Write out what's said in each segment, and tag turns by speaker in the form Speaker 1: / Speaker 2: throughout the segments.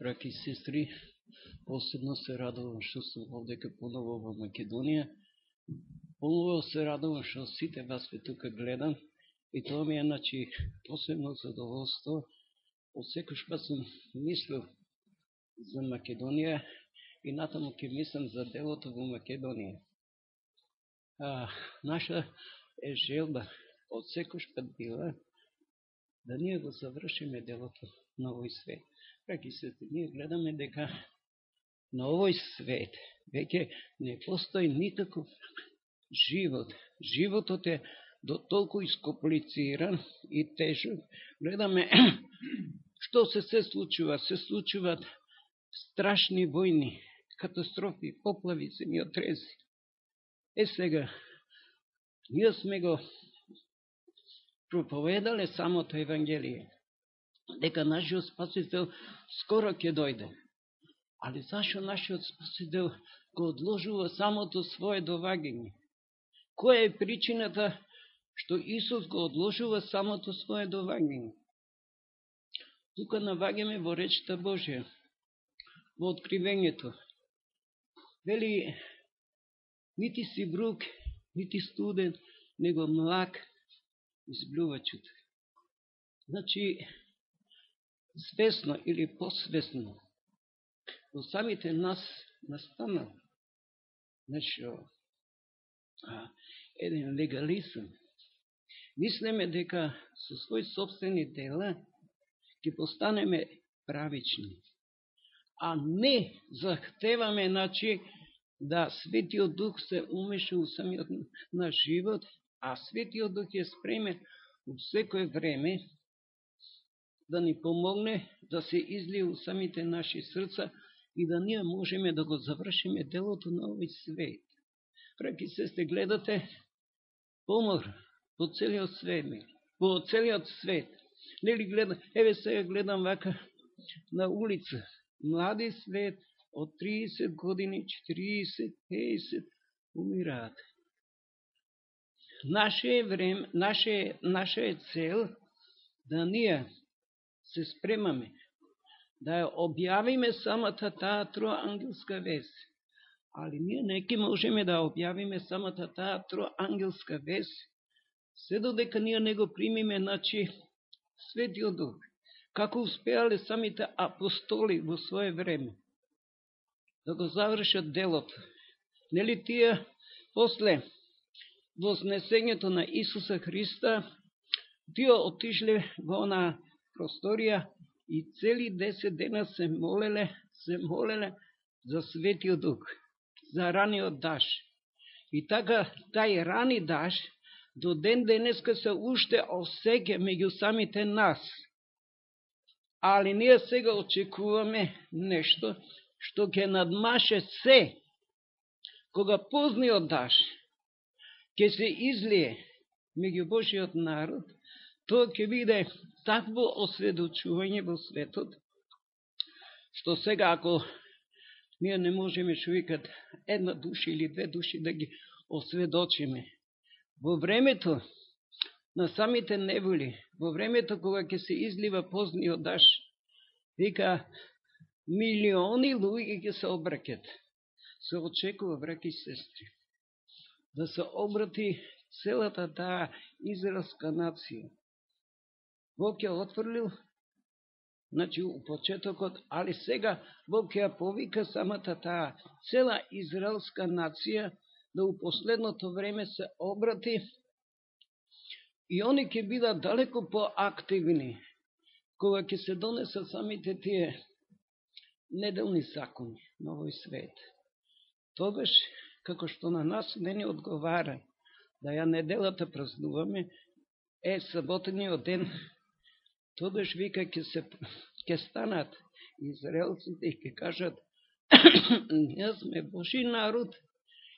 Speaker 1: браки и сестри, посебно се радувам што сум овдека поново во Македонија. Поново се радувам што сите вас ве тука гледам и тоа ми е, значи, посебно задоволство. Од секој па сум мислил за Македонија и натаму ќе мислам за делото во Македонија. А, наша е желба од секој пат била да ние го завршиме делото на овој свет. Браки се, ние гледаме дека на овој свет веќе не постои никаков живот. Животот е до толку ископлициран и тежок. Гледаме што се се случува. Се случуваат страшни војни, катастрофи, поплави, земјотрези. Е сега, ние сме го проповедале самото Евангелие, дека нашиот Спасител скоро ќе дојде. Али зашо нашиот Спасител го одложува самото свое довагање? Која е причината што Исус го одложува самото свое довагање? Тука навагаме во речта Божија, во откривењето. Вели, нити си брук, нити студен, него млак изблювачот. Значи, свесно или посвесно, во самите нас настана Значи, еден легализм. Мислиме дека со своји собствени дела ќе постанеме правични, а не захтеваме, значи, да Светиот Дух се умеша у самиот наш живот, а Светиот Дух е спремен у секој време да ни помогне да се излие у самите наши срца и да ние можеме да го завршиме делото на овој свет. Преки се сте гледате помор по целиот свет, по целиот свет. Нели гледам, еве сега гледам вака на улица, млади свет од 30 години, 40, 50 умираат. Наше време, наше, наше е цел да ние се спремаме да ја објавиме самата таа троангелска вест. Али ние не можеме да објавиме самата таа троангелска вест, се додека ние не го примиме, значи, Светиот Дух, како успеале самите апостоли во своје време да го завршат делото. Нели тие после вознесењето на Исуса Христа, тие отишле во на просторија и цели 10 дена се молеле, се молеле за Светиот Дух, за раниот даш. И така, тај рани даш, до ден денеска се уште осеќе меѓу самите нас. Али ние сега очекуваме нешто што ќе надмаше се, кога позниот даш ќе се излие меѓу Божиот народ, тоа ќе биде такво осведочување во светот, што сега ако ние не можеме што викат една душа или две души да ги осведочиме, во времето на самите неволи, во времето кога ќе се излива позниот даш, вика милиони луѓе ќе се обракет. Се очекува, браки сестри да се обрати целата таа израелска нација. Бог ја отфрлил, значи, у почетокот, али сега Бог ја повика самата таа цела израелска нација да у последното време се обрати и они ќе бидат далеко поактивни кога ќе се донесат самите тие неделни закони на овој свет. Тогаш како што на нас не ни одговара да ја неделата празнуваме, е саботниот ден, тогаш вика ќе се ќе станат израелците и ќе кажат ние сме Божи народ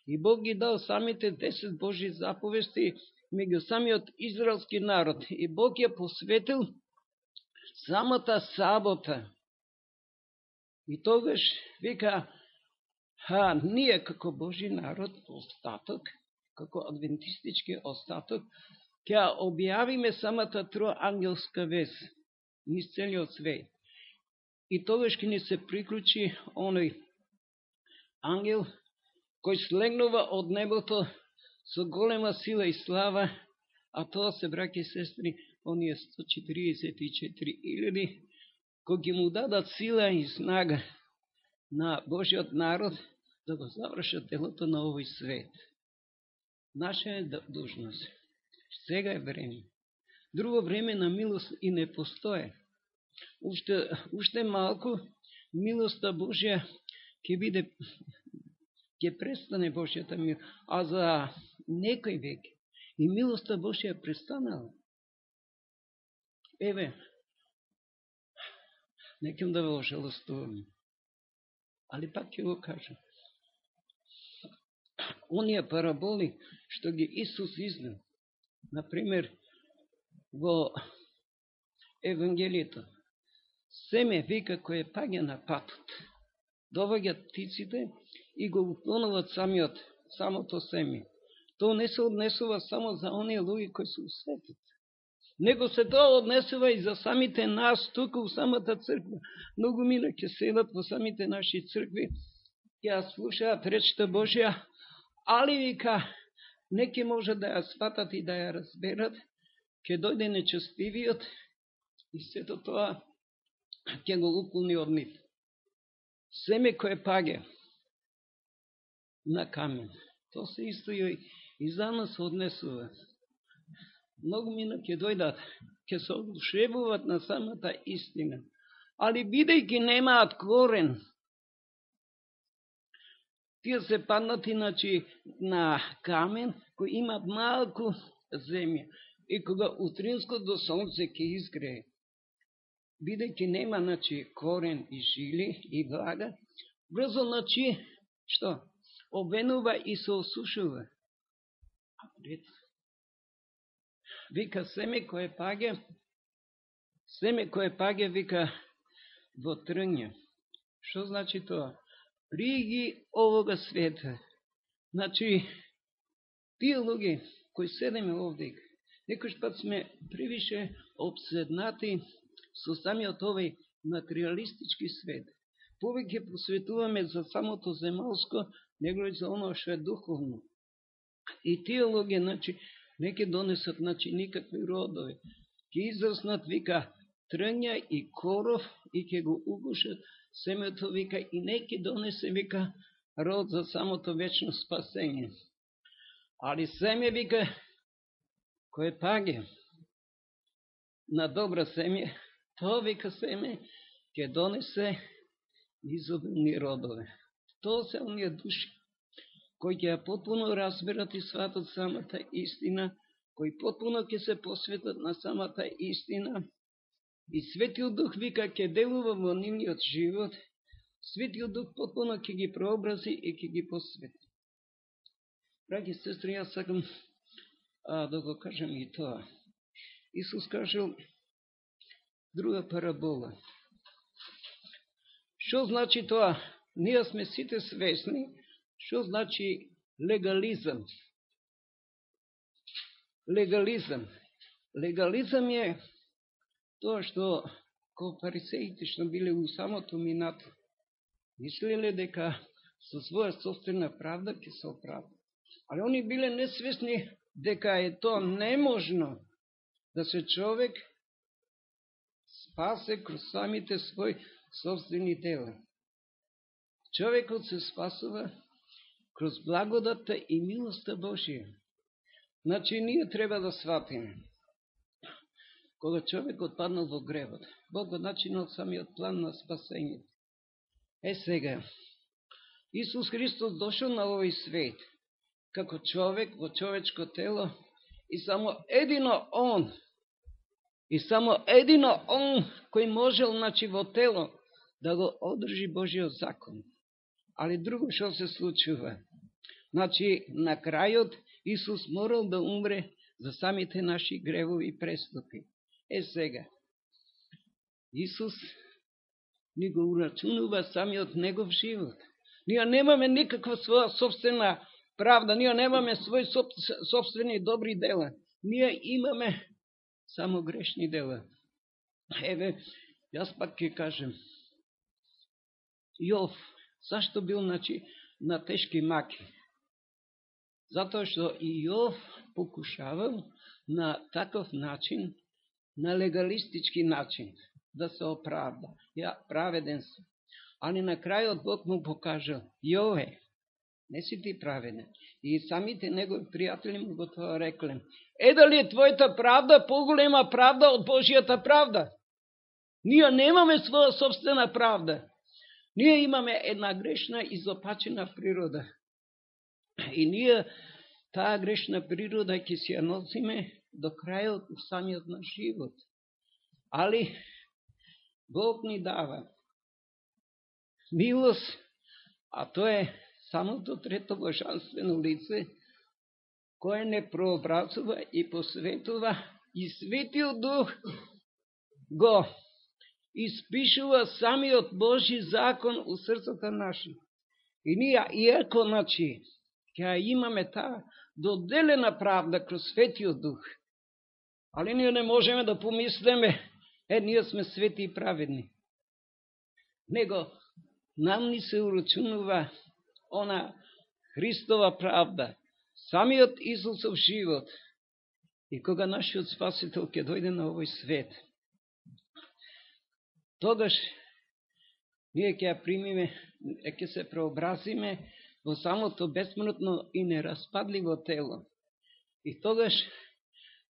Speaker 1: и Бог ги дал самите 10 Божи заповести меѓу самиот израелски народ и Бог ја посветил самата сабота. И тогаш вика а ние како Божи народ, остаток, како адвентистички остаток, ќе објавиме самата троангелска вест низ целиот свет. и тогаш ќе ни се приклучи оној ангел, кој слегнува од небото со голема сила и слава, а тоа се, браки и сестри, оние 144.000, кој ги му дадат сила и снага на Божиот народ да го завршат делото на овој свет. Наша е должност Сега е време. Друго време на милост и не постоje. Уште, уште малку милоста Божја ќе биде ќе престане Божјата милост, а за некој век и милоста Божја престанала. Еве, некам да ве ожалостувам, али пак ќе го кажам. Оние параболи што ги Исус изнел, например, во Евангелието, семе вика кој паѓа на патот, доваѓат птиците и го уклонуват самиот, самото семе. Тоа не се однесува само за оние луѓе кои се усветат. Него се тоа однесува и за самите нас, тука у самата црква. Многу мина ќе седат во самите наши цркви, ќе ја слушаат речта Божја, али вика, Неки може да ја сватат и да ја разберат, ќе дојде нечестивиот и сето тоа ќе го уклони од нив семе кое паге на камен. То се исто и, и за нас однесува. Многу мина ќе дојдат, ќе се одушевуват на самата истина. Али бидејќи немаат корен, тие се паднати значи, на камен кој има малку земја. И кога утринското сонце ќе изгрее, бидејќи нема, значи, корен и жили и влага, брзо, значи, што? Обенува и се осушува. А пред вика семе кое паге, семе кое паге, вика, во трња. Што значи тоа? Риги овога света. Значи, тие луѓе кои седеме овде, некој пат сме превише обседнати со самиот овој материалистички свет. Повеќе посветуваме за самото земалско, него и за оно што е духовно. И тие логи, значи, не ке донесат, значи, никакви родови. Ке израснат, вика, трња и коров и ќе го угушат семето, вика, и не ке донесе, вика, род за самото вечно спасење. Али семе, вика, кој паге на добра семе то вика семе ќе донесе изобилни родове. Тоа се оние души кои ќе ја потпуно разберат и сватат самата истина, кои потпуно ќе се посветат на самата истина, и Светиот Дух вика ќе делува во нивниот живот, Светиот Дух потпуно ќе ги прообрази и ќе ги посвети. Драги сестри, јас сакам а, да го кажам и тоа. Исус кажал, друга парабола. Што значи тоа? Ние сме сите свесни, што значи легализам. Легализам. Легализам е тоа што кој фарисеите што биле у самото минато, мислеле дека со своја собствена правда ќе се оправдат. Али они биле несвесни дека е тоа неможно да се човек спасе кроз самите свој собствени тела. Човекот се спасува кроз благодата и милоста Божија. Значи, ние треба да сватиме. Кога човек отпаднал во гревот, Бог го начинал самиот план на спасењето. Е сега, Исус Христос дошол на овој свет, како човек во човечко тело, и само едино Он И само едино он кој можел, значи, во тело, да го одржи Божиот закон. Али друго што се случува? Значи, на крајот Исус морал да умре за самите наши гревови и преступи. Е сега, Исус ни го урачунува самиот негов живот. Ние немаме никаква своја собствена правда, ние немаме свој собствени добри дела. Ние имаме само грешни дела. Еве, јас пак ќе кажем, Јов, зашто бил значи, на тешки маки? Затоа што и Јов покушавал на таков начин, на легалистички начин, да се оправда. Ја праведен сум. Али на крајот Бог му покажал, Јове, не си ти праведен. И самите негови пријатели му го тоа рекле. Е дали е твојата правда поголема правда од Божијата правда? Ние немаме своја собствена правда. Ние имаме една грешна и изопачена природа. И ние таа грешна природа ќе си ја носиме до крајот на самиот на живот. Али Бог ни дава милост, а тоа е самото трето божанствено лице, кое не прообразува и посветува и Светиот Дух го испишува самиот Божи закон у срцата наши. И ние, иако, значи, ќе имаме таа доделена правда кроз Светиот Дух, али ние не можеме да помислиме, е, ние сме свети и праведни. Него, нам ни се урачунува она Христова правда, самиот Исусов живот, и кога нашиот Спасител ќе дојде на овој свет, тогаш ние ќе ја примиме, ќе се преобразиме во самото бесмртно и нераспадливо тело. И тогаш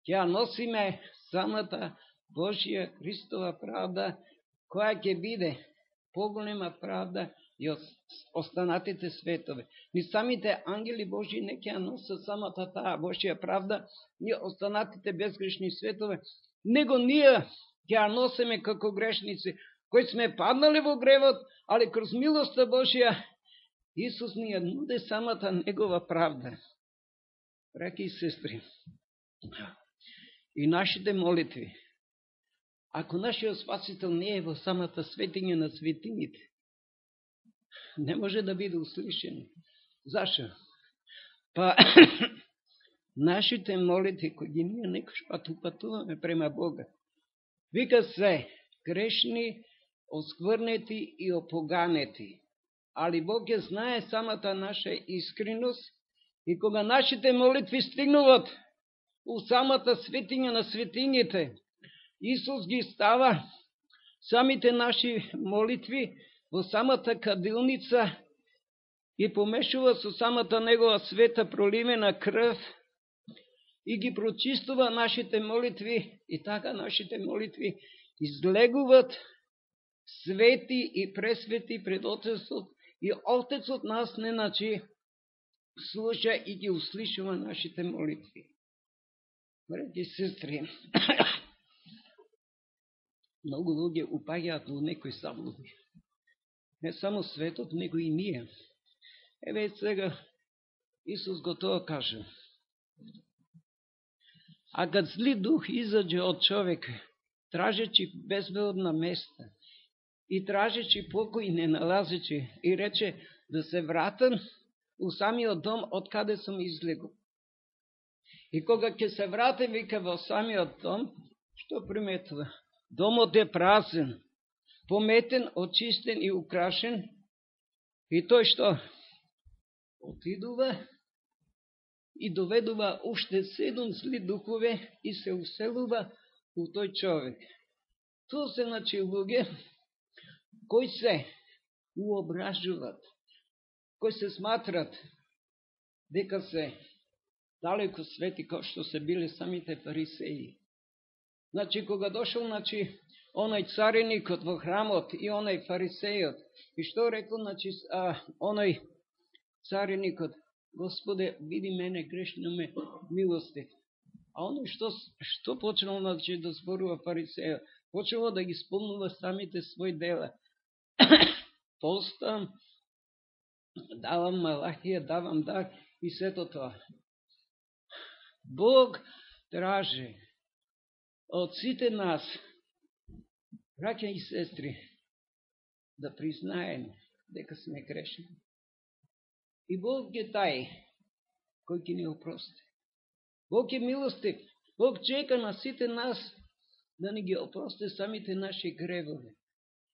Speaker 1: ќе носиме самата Божија Христова правда, која ќе биде поголема правда и останатите светове. Ни самите ангели Божи не ќе носат самата таа Божија правда, ни останатите безгрешни светове, него ние ќе носиме како грешници, кои сме паднали во гревот, али кроз милоста Божија, Исус ни ја нуде самата Негова правда. Браки и сестри, и нашите молитви, ако нашиот Спасител не е во самата светиња на светињите, не може да биде услишен. Зашо? Па, нашите молитви, кои ги ние некој пат упатуваме према Бога, вика се грешни, оскврнети и опоганети. Али Бог ја знае самата наша искреност и кога нашите молитви стигнуват у самата светиња на светињите, Исус ги става самите наши молитви во самата кадилница и помешува со самата негова света проливена крв и ги прочистува нашите молитви и така нашите молитви излегуват свети и пресвети пред Отецот и Отецот нас не начи слуша и ги услишува нашите молитви. Браки сестри, многу луѓе упаѓаат во некои заблуди не само светот, него и ние. Еве сега Исус го тоа каже. А кад зли дух изаѓе од човек, тражечи безбедна места и тражечи покој не налазечи и рече да се вратам у самиот дом од каде сум излегол. И кога ќе се врате, вика во самиот дом, што приметува? Домот е празен, пометен, очистен и украшен, и тој што отидува и доведува уште седум зли духове и се уселува у тој човек. Тоа се значи луѓе кои се уображуват, кои се сматрат дека се далеко свети, кој што се биле самите фарисеи. Значи, кога дошол, значи, онај цариникот во храмот и онај фарисејот. И што рекол, значи, а, онај цариникот, Господе, види мене грешно ме милости. А оно што, што почнал значи, да зборува фарисејот? Почнало да ги спомнува самите своји дела. Постам, давам малахија, давам дар и сето тоа. Бог тражи од сите нас Браќа и сестри, да признаем дека сме грешни. И Бог е тај кој ќе ни опрости. Бог е милостив. Бог чека на сите нас да ни ги опрости самите наши гревови.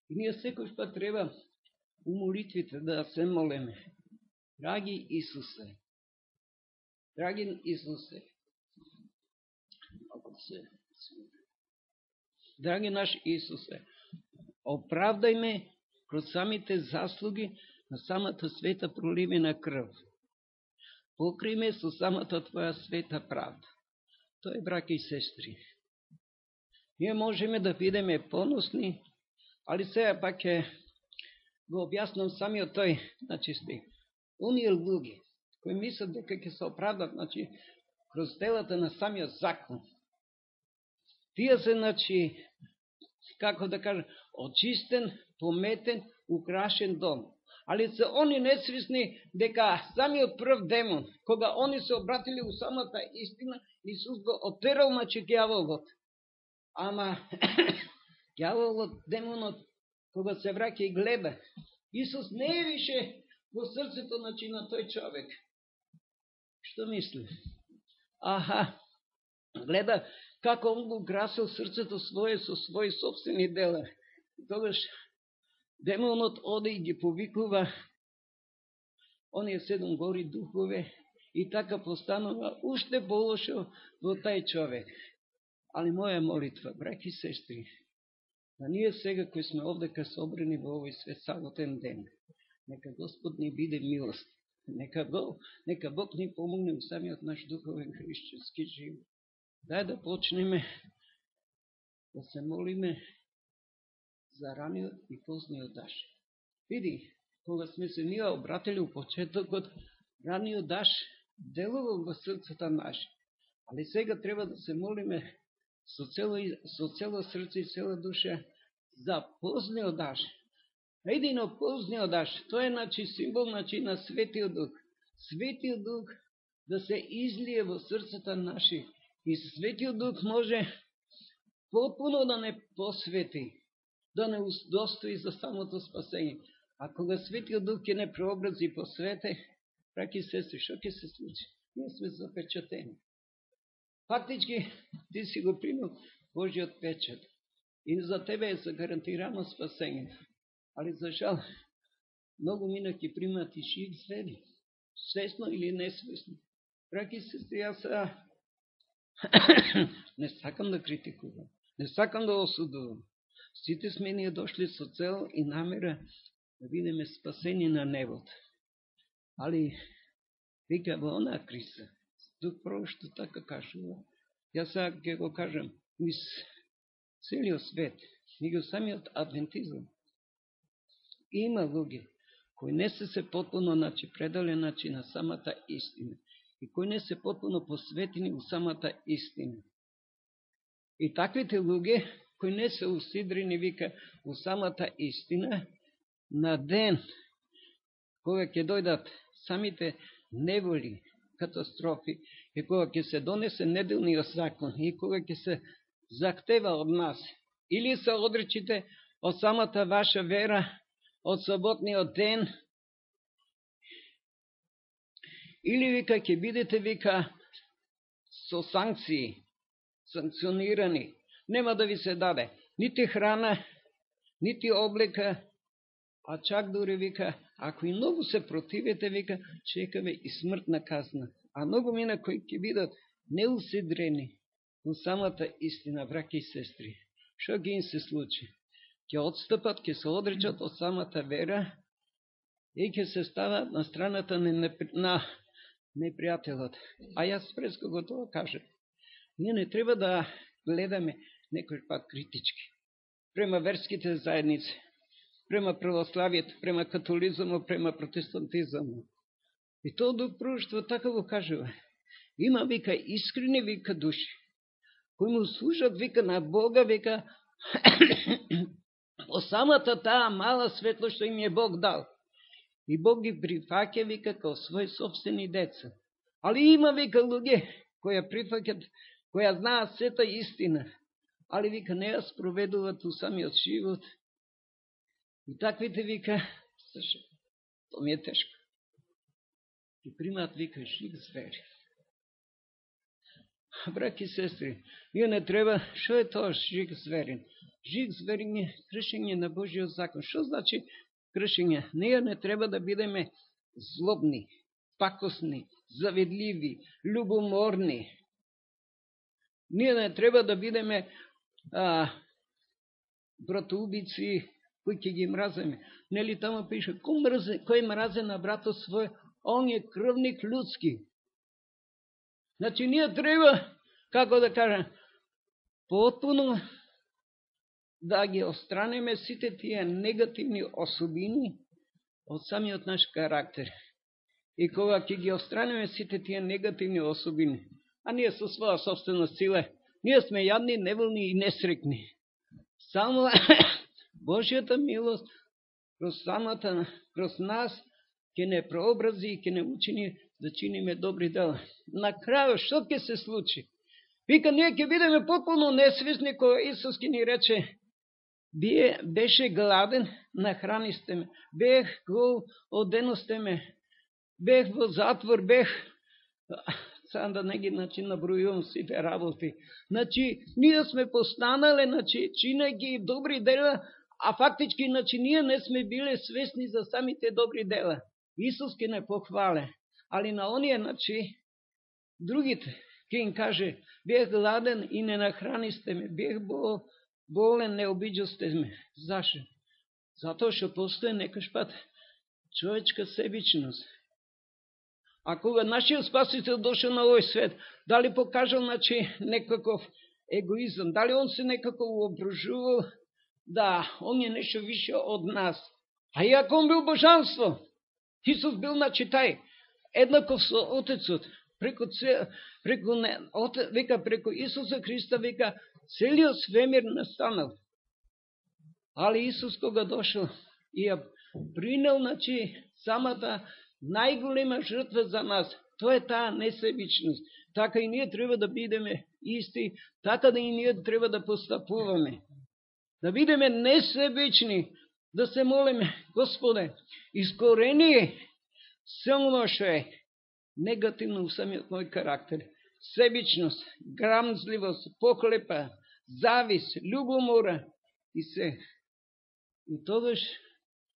Speaker 1: И ние секој па треба у молитвите да се молиме. Драги Исусе, драги Исусе, драги наш Исусе, оправдај ме кроз самите заслуги на самата света проливена крв. Покри ме со самата Твоја света правда. Тој, браки и сестри, ние можеме да бидеме поносни, али сега пак е го објаснам самиот тој, значи сте, Оние луѓе, кои мислат дека ќе се оправдат, значи, кроз делата на самиот закон, тие се, значи, како да кажа, очистен, пометен, украшен дом. Али се они несвисни дека самиот прв демон, кога они се обратили у самата истина, Исус го отерал на гјаволот. Ама, гјаволот, демонот, кога се враќа и гледа, Исус не е више во срцето значи, на тој човек. Што мисли? Аха, гледа како он го грасил срцето свое со своји собствени дела. Тогаш демонот оде и ги повикува оние седом гори духове и така постанува уште полошо во тај човек. Али моја молитва, браки и сестри, да ние сега кои сме овдека собрани во овој свет саботен ден, нека Господ ни биде милост, нека Бог, нека Бог ни помогне у самиот наш духовен христијански живот. Дај да почнеме да се молиме за раниот и позниот даш. Види, кога сме се ние обратили у почетокот, раниот даш делувал во срцата наше. Али сега треба да се молиме со цело, со цело срце и цела душа за позниот даш. Едино позниот даш, тоа е значи, символ значи, на Светиот Дух. Светиот Дух да се излие во срцата наши. И Светиот Дух може потпуно да не посвети да не удостои за самото спасение. А кога Светиот Дух ќе не преобрази по свете, браки сестри, што ќе се случи? Ние сме запечатени. Фактички, ти си го примил Божиот печат. И за тебе е загарантирано спасение. Али за жал, многу мина ќе примат и шик звери. Свесно или несвесно. Браки сестри, јас не сакам да критикувам. Не сакам да осудувам. Сите сме ние дошли со цел и намера да бидеме спасени на небото. Али, вика во она криса, тук прво што така кажува, јас сега ќе го кажам, низ целиот свет, го самиот адвентизм, има луѓе кои не се се потpuno значи, предале значи, на самата истина и кои не се потpuno посветени у самата истина. И таквите луѓе кои не се усидрени, вика, у самата истина, на ден, кога ќе дојдат самите неволи, катастрофи, и кога ќе се донесе неделниот закон, и кога ќе се захтева од нас, или се одречите од самата ваша вера, од саботниот ден, или вика ќе бидете вика со санкции, санкционирани, нема да ви се даде нити храна, нити облека, а чак дори вика, ако и многу се противите, вика, чекаме и смртна казна. А многу мина кои ќе бидат неусидрени но самата истина, браки и сестри. Шо ги им се случи? Ке отстъпат, ке се одречат од самата вера и ќе се стават на страната на, на непријателот. А јас преско го тоа кажем. Ние не треба да гледаме некој пат критички. Према верските заедници, према православието, према католизмот, према протестантизмот. И тоа до така го кажува. Има, вика, искрени, вика, души, кои му служат, вика, на Бога, вика, по самата таа мала светло што им е Бог дал. И Бог ги прифаќа, вика, као своји собствени деца. Али има, вика, луѓе, која прифаќат, која знаат сета истина, али вика не ја спроведуват у самиот живот. И таквите вика, слушай, то ми е тешко. И примат вика жиг звери. Браки и сестри, ние не треба, што е тоа жиг зверин? Жиг зверин е кршење на Божиот закон. Што значи кршење. Ние не треба да бидеме злобни, пакосни, заведливи, любоморни. Ние не треба да бидеме а, братоубици, кои ќе ги мраземе. Нели тама пише, кој мразе, кој мразе на брато свој, он е крвник людски. Значи, ние треба, како да кажем, потпуно да ги остранеме сите тие негативни особини од самиот наш карактер. И кога ќе ги остранеме сите тие негативни особини, а ние со своја собствена сила, ние сме јадни, неволни и несрекни. Само Божијата милост кроз самата, кроз нас, ќе не прообрази и ќе не учини да чиниме добри дела. На крајот, што ќе се случи? Вика, ние ќе бидеме потполно несвесни, кога Исус ќе ни рече, Бие, беше гладен, нахранисте ме. Бех гол, оденосте ме. Бех во затвор, бех... Сам да не ги значи, набројувам сите работи. Значи, ние сме постанале, значи, чинеги добри дела, а фактички, значи, ние не сме биле свесни за самите добри дела. Исус ке не похвале. Али на оние, значи, другите, ке им каже, бех гладен и не нахранисте ме, бех бол, болен, не обиđал сте ме. Зашо? Затоа што постои некој пат човечка себичност. А кога нашиот спасител дошел на овој свет, дали покажал значи, некаков егоизам, дали он се некако воображувал, да, он е нешто више од нас. А иако он бил божанство, Исус бил, значи, тај, еднаков со Отецот, преку, преку, не, от века, преку Исуса Христа, века, целиот свемир настанал. Али Исус кога дошел и ја принел, значи, самата најголема жртва за нас, тоа е таа несебичност. Така и ние треба да бидеме исти, така да и ние треба да постапуваме. Да бидеме несебични, да се молиме, Господе, искорени се оно што е негативно у самиот мој карактер. Себичност, грамзливост, поклепа, завис, любомора и се. И тогаш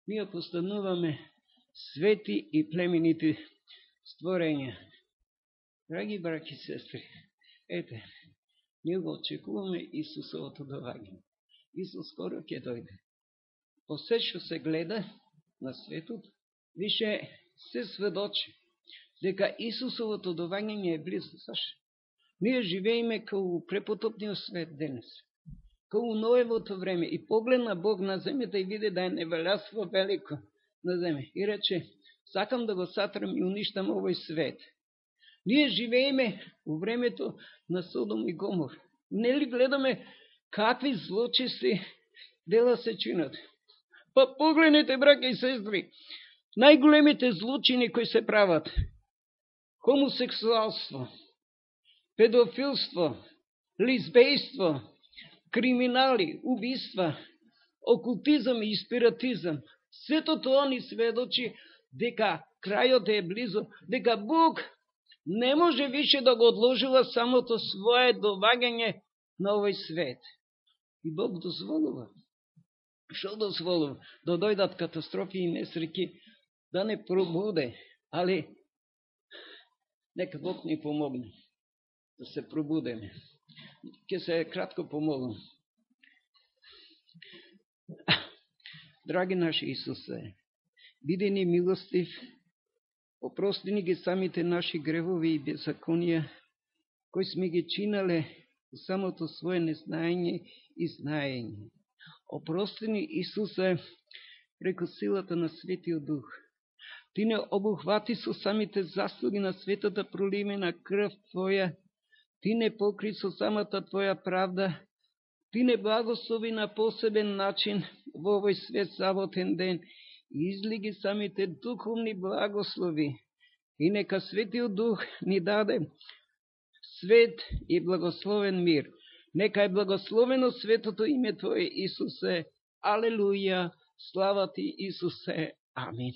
Speaker 1: ние постануваме свети и племенити створења. Драги браки и сестри, ете, ние го очекуваме Исусовото доваѓање. Исус скоро ќе дојде. По се што се гледа на светот, више се сведочи дека Исусовото доваѓање е близо. Зашто? Ние живееме као препотопниот свет денес, као новото време и погледна Бог на земјата и виде да е невелјаство велико на земја. И рече, сакам да го сатрам и уништам овој свет. Ние живееме во времето на Содом и Гомор. Нели гледаме какви злочисти дела се чинат? Па погледнете, браке и сестри, најголемите злочини кои се прават. Хомосексуалство, педофилство, лизбејство, криминали, убиства, окултизам и спиратизам. Сето тоа ни сведочи дека крајот е близо, дека Бог не може више да го одложува самото свое довагање на овој свет. И Бог дозволува. што дозволува? Да дојдат катастрофи и несреки, да не пробуде, али нека Бог ни помогне да се пробудеме. Ке се кратко помолам. Драги наши Исусе, биде ни милостив, опрости ни ги самите наши гревови и беззаконија, кои сме ги чинале самото свое незнаење и знаење. Опрости ни, Исусе, преко силата на Светиот Дух. Ти не обухвати со самите заслуги на светата проливена крв Твоја, Ти не покри со самата Твоја правда, Ти не благослови на посебен начин во овој свет саботен ден изли ги самите духовни благослови. И нека Светиот Дух ни даде свет и благословен мир. Нека е благословено светото име Твое, Исусе. Алелуја. Слава Ти, Исусе. Амин.